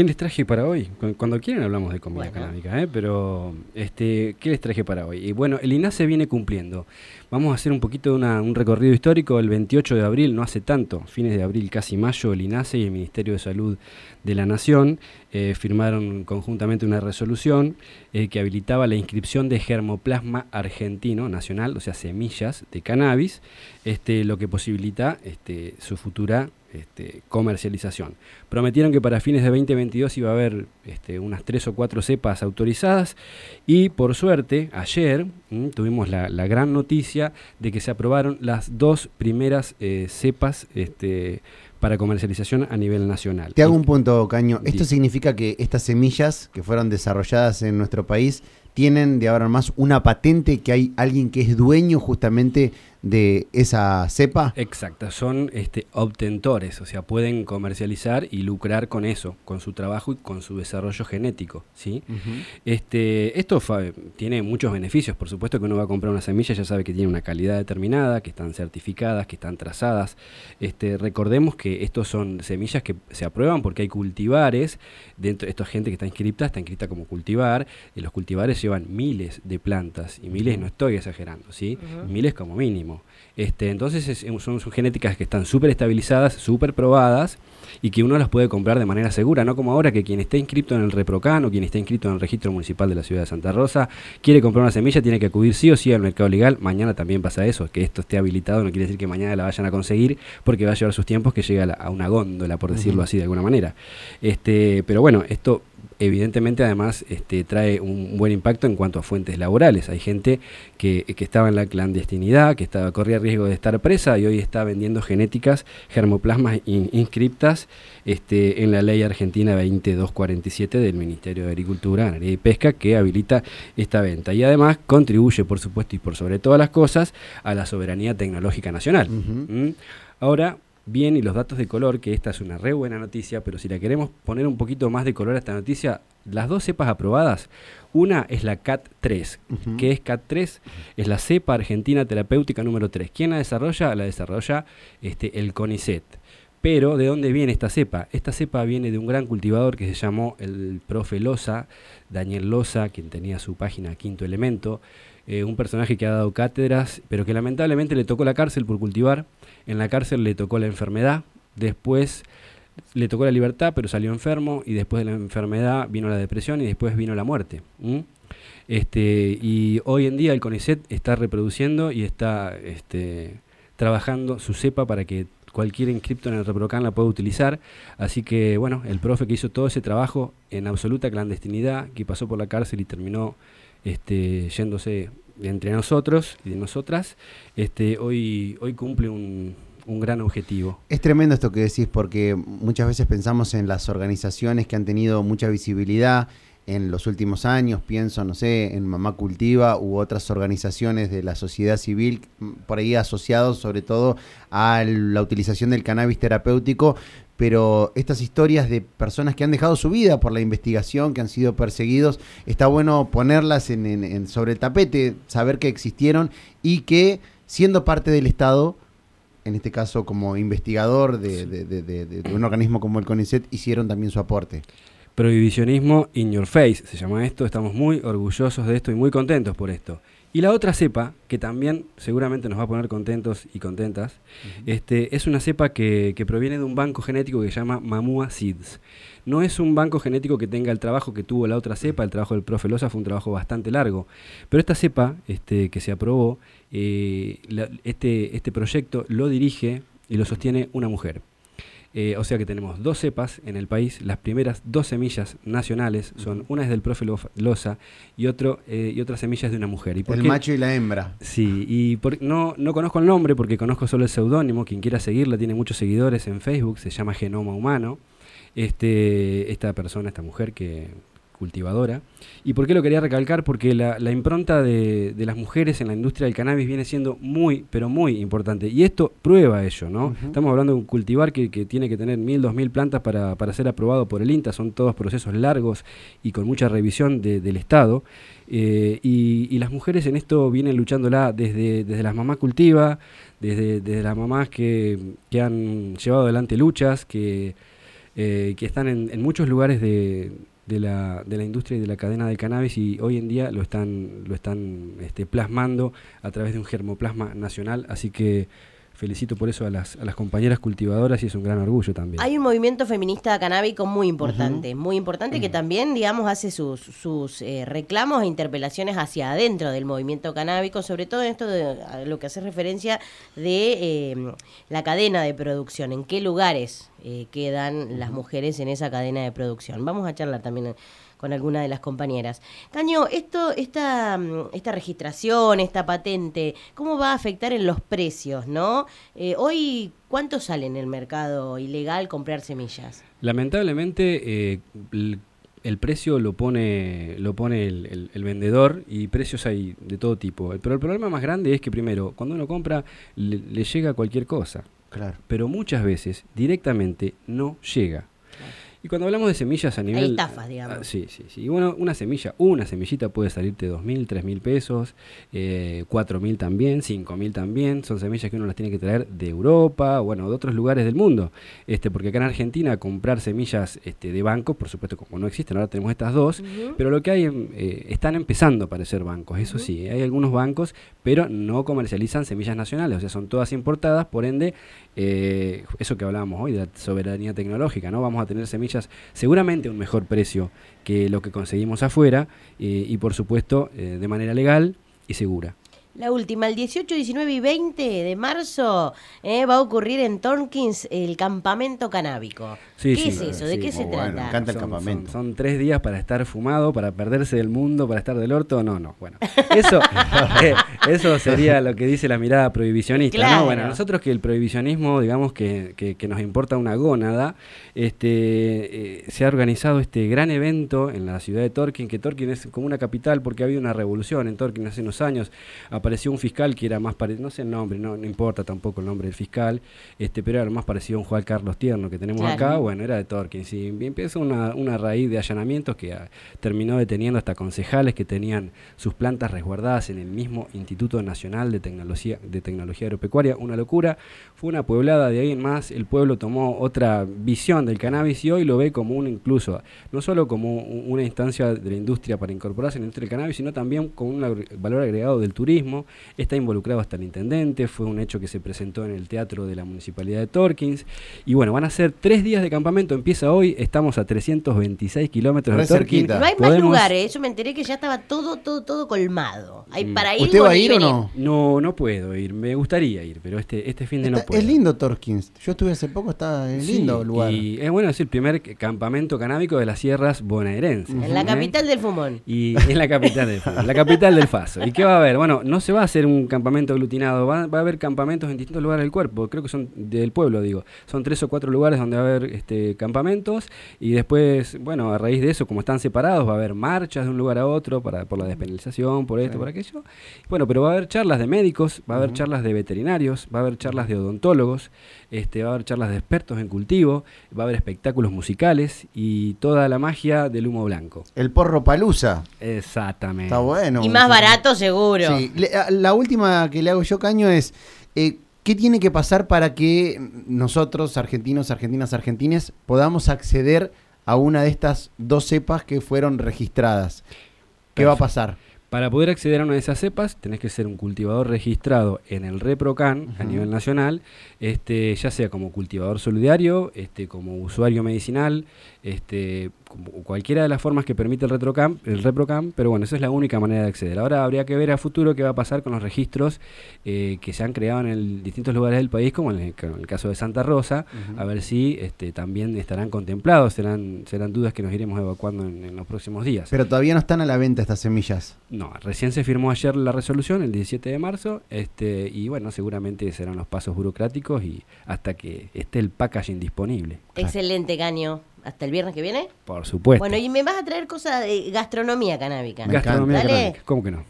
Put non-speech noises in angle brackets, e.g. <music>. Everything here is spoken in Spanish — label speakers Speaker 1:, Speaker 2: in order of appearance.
Speaker 1: ¿Qué les traje para hoy? Cuando quieren hablamos de comida canábica, ¿eh? pero este, ¿qué les traje para hoy? Y bueno, el INASE viene cumpliendo. Vamos a hacer un poquito de un recorrido histórico. El 28 de abril, no hace tanto, fines de abril, casi mayo, el INASE y el Ministerio de Salud de la Nación eh, firmaron conjuntamente una resolución eh, que habilitaba la inscripción de germoplasma argentino nacional, o sea, semillas de cannabis, este, lo que posibilita este, su futura este, comercialización. Prometieron que para fines de 2022 iba a haber este, unas tres o cuatro cepas autorizadas y por suerte ayer tuvimos la, gran noticia de que se aprobaron las dos primeras eh, cepas este, para comercialización a nivel nacional.
Speaker 2: Te hago un punto, Caño. ¿Esto significa que estas semillas que fueron desarrolladas en nuestro país tienen de ahora más una patente que hay alguien que es dueño justamente de esa cepa?
Speaker 1: Exacto, son este, obtentores, o sea, pueden comercializar y lucrar con eso, con su trabajo y con su desarrollo genético. ¿sí? este, esto tiene muchos beneficios, por supuesto que uno va a comprar una semilla, ya sabe que tiene una calidad determinada, que están certificadas, que están trazadas. Este, recordemos que estos son semillas que se aprueban porque hay cultivares, dentro de esta gente que está inscripta, está inscrita como cultivar, y los cultivares llevan miles de plantas, y miles no estoy exagerando, ¿sí? miles como mínimo. Este, entonces son, genéticas que están súper estabilizadas, súper probadas y que uno las puede comprar de manera segura, no como ahora que quien esté inscrito en el ReproCan o quien esté inscrito en el registro municipal de la ciudad de Santa Rosa quiere comprar una semilla, tiene que acudir sí o sí al mercado legal. Mañana también pasa eso, que esto esté habilitado no quiere decir que mañana la vayan a conseguir porque va a llevar sus tiempos que llega a, una góndola, por decirlo así de alguna manera. Este, pero bueno, esto evidentemente además este, trae un buen impacto en cuanto a fuentes laborales. Hay gente que, estaba en la clandestinidad, que estaba, corría riesgo de estar presa y hoy está vendiendo genéticas, germoplasmas inscriptas este, en la ley argentina 2247 del Ministerio de Agricultura, Ganadería y Pesca que habilita esta venta. Y además contribuye, por supuesto, y por sobre todas las cosas, a la soberanía tecnológica nacional. ¿Mm? Ahora, bien y los datos de color, que esta es una re buena noticia, pero si la queremos poner un poquito más de color a esta noticia, las dos cepas aprobadas, una es la CAT3, que es CAT3, es la cepa argentina terapéutica número 3. ¿Quién la desarrolla? La desarrolla este, el CONICET. Pero, ¿de dónde viene esta cepa? Esta cepa viene de un gran cultivador que se llamó el profe Loza, Daniel Loza, quien tenía su página Quinto Elemento, eh, un personaje que ha dado cátedras, pero que lamentablemente le tocó la cárcel por cultivar en la cárcel le tocó la enfermedad, después le tocó la libertad, pero salió enfermo, y después de la enfermedad vino la depresión y después vino la muerte. Este, y hoy en día el CONICET está reproduciendo y está este, trabajando su cepa para que cualquier inscripto en el ReproCan la pueda utilizar. Así que, bueno, el profe que hizo todo ese trabajo en absoluta clandestinidad, que pasó por la cárcel y terminó este, yéndose entre nosotros y de nosotras, este, hoy, hoy cumple un, un gran objetivo.
Speaker 2: Es tremendo esto que decís porque muchas veces pensamos en las organizaciones que han tenido mucha visibilidad en los últimos años, pienso, no sé, en Mamá Cultiva u otras organizaciones de la sociedad civil, por ahí asociados sobre todo a la utilización del cannabis terapéutico, pero estas historias de personas que han dejado su vida por la investigación, que han sido perseguidos, está bueno ponerlas en, sobre el tapete, saber que existieron y que siendo parte del Estado, en este caso como investigador de, un organismo como el CONICET, hicieron también su aporte.
Speaker 1: Prohibicionismo in your face, se llama esto, estamos muy orgullosos de esto y muy contentos por esto. Y la otra cepa, que también seguramente nos va a poner contentos y contentas, este, es una cepa que, proviene de un banco genético que se llama Mamua Seeds. No es un banco genético que tenga el trabajo que tuvo la otra cepa, el trabajo del profe Loza fue un trabajo bastante largo. Pero esta cepa este, que se aprobó, eh, este, este proyecto lo dirige y lo sostiene una mujer. Eh, o sea que tenemos dos cepas en el país. Las primeras dos semillas nacionales son una es del profe Loza y otro eh, y otra semilla es de una mujer. ¿Y
Speaker 2: el macho y la hembra.
Speaker 1: Sí, y no, no conozco el nombre porque conozco solo el seudónimo. Quien quiera seguirla tiene muchos seguidores en Facebook. Se llama Genoma Humano. Este, esta persona, esta mujer que cultivadora. ¿Y por qué lo quería recalcar? Porque la, impronta de, las mujeres en la industria del cannabis viene siendo muy, pero muy importante. Y esto prueba ello, ¿no? Estamos hablando de un cultivar que, tiene que tener mil, dos mil plantas para, ser aprobado por el INTA. Son todos procesos largos y con mucha revisión del Estado. Eh, y, las mujeres en esto vienen luchándola desde, desde las mamás cultiva, desde, desde las mamás que, que han llevado adelante luchas, que que están en, muchos lugares de, la, de la industria y de la cadena del cannabis y hoy en día lo están, lo están este, plasmando a través de un germoplasma nacional. Así que felicito por eso a las, a las compañeras cultivadoras y es un gran orgullo también.
Speaker 3: Hay un movimiento feminista canábico muy importante, muy importante que también, digamos, hace sus, sus eh, reclamos e interpelaciones hacia adentro del movimiento canábico, sobre todo en esto de lo que hace referencia de eh, la cadena de producción, en qué lugares eh, quedan las mujeres en esa cadena de producción. Vamos a charlar también con alguna de las compañeras. Caño, esto, esta, mm, esta registración, esta patente, ¿cómo va a afectar en los precios, no? Eh, hoy, ¿cuánto sale en el mercado ilegal comprar semillas?
Speaker 1: Lamentablemente, eh, el, precio lo pone, lo pone el, vendedor y precios hay de todo tipo. Pero el problema más grande es que primero, cuando uno compra, le, llega cualquier cosa. Claro. Pero muchas veces directamente no llega. Y cuando hablamos de semillas a nivel...
Speaker 3: Hay estafas, digamos.
Speaker 1: Ah, sí, sí, sí. Y bueno, una semilla, una semillita puede salirte 2.000, 3.000 pesos, eh, 4.000 también, 5.000 también. Son semillas que uno las tiene que traer de Europa, bueno, de otros lugares del mundo. este Porque acá en Argentina comprar semillas este, de bancos, por supuesto, como no existen, ahora tenemos estas dos, pero lo que hay, eh, están empezando a aparecer bancos, eso sí, hay algunos bancos, pero no comercializan semillas nacionales, o sea, son todas importadas, por ende, eh, eso que hablábamos hoy de la soberanía tecnológica, ¿no? Vamos a tener semillas seguramente un mejor precio que lo que conseguimos afuera eh, y por supuesto eh, de manera legal y segura.
Speaker 3: La última, el 18, 19 y 20 de marzo eh, va a ocurrir en Tompkins el campamento canábico. ¿Qué es eso? ¿De qué se trata?
Speaker 2: Me encanta el campamento.
Speaker 1: Son, tres días para estar fumado, para perderse del mundo, para estar del orto. No, no. Bueno, <laughs> eso, eh, eso sería lo que dice la mirada prohibicionista. ¿no? Bueno, nosotros que el prohibicionismo, digamos que, que, nos importa una gónada, este, eh, se ha organizado este gran evento en la ciudad de Torquín, que Torquín es como una capital porque ha habido una revolución en Torquín hace unos años apareció un fiscal que era más parecido, no sé el nombre, no, importa tampoco el nombre del fiscal, este, pero era más parecido a un Juan Carlos Tierno que tenemos acá, bueno, era de Torkins. Y empieza una, una raíz de allanamientos que ah, terminó deteniendo hasta concejales que tenían sus plantas resguardadas en el mismo Instituto Nacional de Tecnología, de Tecnología Agropecuaria, una locura. Fue una pueblada de ahí en más, el pueblo tomó otra visión del cannabis y hoy lo ve como un incluso, no solo como una instancia de la industria para incorporarse en la industria del cannabis, sino también con un valor agregado del turismo está involucrado hasta el intendente, fue un hecho que se presentó en el teatro de la municipalidad de Torkins. Y bueno, van a ser tres días de campamento, empieza hoy, estamos a 326 kilómetros de Torkins.
Speaker 3: No hay más lugares, yo me enteré que ya estaba todo, todo, todo colmado. Hay mm. para ir
Speaker 2: ¿Usted va a ir o no?
Speaker 1: No, no puedo ir, me gustaría ir, pero este, este fin de no puedo.
Speaker 2: Es lindo Torkins, yo estuve hace poco, está en lindo lugar.
Speaker 1: Y es bueno, es el primer campamento canábico de las sierras bonaerenses.
Speaker 3: En la capital del fumón.
Speaker 1: Y en la capital del fumón, la capital del Faso. ¿Y qué va a haber? Bueno, no se va a hacer un campamento aglutinado, va, a haber campamentos en distintos lugares del cuerpo, creo que son del pueblo, digo. Son tres o cuatro lugares donde va a haber este, campamentos y después, bueno, a raíz de eso, como están separados, va a haber marchas de un lugar a otro para, por la despenalización, por esto, por aquello. Bueno, pero va a haber charlas de médicos, va a haber charlas de veterinarios, va a haber charlas de odontólogos, este, va a haber charlas de expertos en cultivo, va a haber espectáculos musicales y toda la magia del humo blanco.
Speaker 2: El porro palusa.
Speaker 1: Exactamente.
Speaker 2: Está bueno.
Speaker 3: Y más barato seguro.
Speaker 2: Sí. La última que le hago yo, Caño, es... Eh, ¿Qué tiene que pasar para que nosotros, argentinos, argentinas, argentines, podamos acceder a una de estas dos cepas que fueron registradas? ¿Qué va a pasar?
Speaker 1: Para poder acceder a una de esas cepas, tenés que ser un cultivador registrado en el ReproCan a nivel nacional, este, ya sea como cultivador solidario, este, como usuario medicinal, este, cualquiera de las formas que permite el, RetroCam, el ReproCam, pero bueno, esa es la única manera de acceder. Ahora habría que ver a futuro qué va a pasar con los registros eh, que se han creado en distintos lugares del país, como en el, caso de Santa Rosa, a ver si este, también estarán contemplados, serán, serán dudas que nos iremos evacuando en, los próximos días.
Speaker 2: Pero todavía no están a la venta estas semillas.
Speaker 1: No, recién se firmó ayer la resolución, el 17 de marzo, este, y bueno, seguramente serán los pasos burocráticos y hasta que esté el packaging disponible.
Speaker 3: Excelente, Gaño hasta el viernes que viene.
Speaker 1: Por supuesto.
Speaker 3: Bueno, y me vas a traer cosas de gastronomía canábica.
Speaker 1: Gastronomía canábica, ¿cómo que no?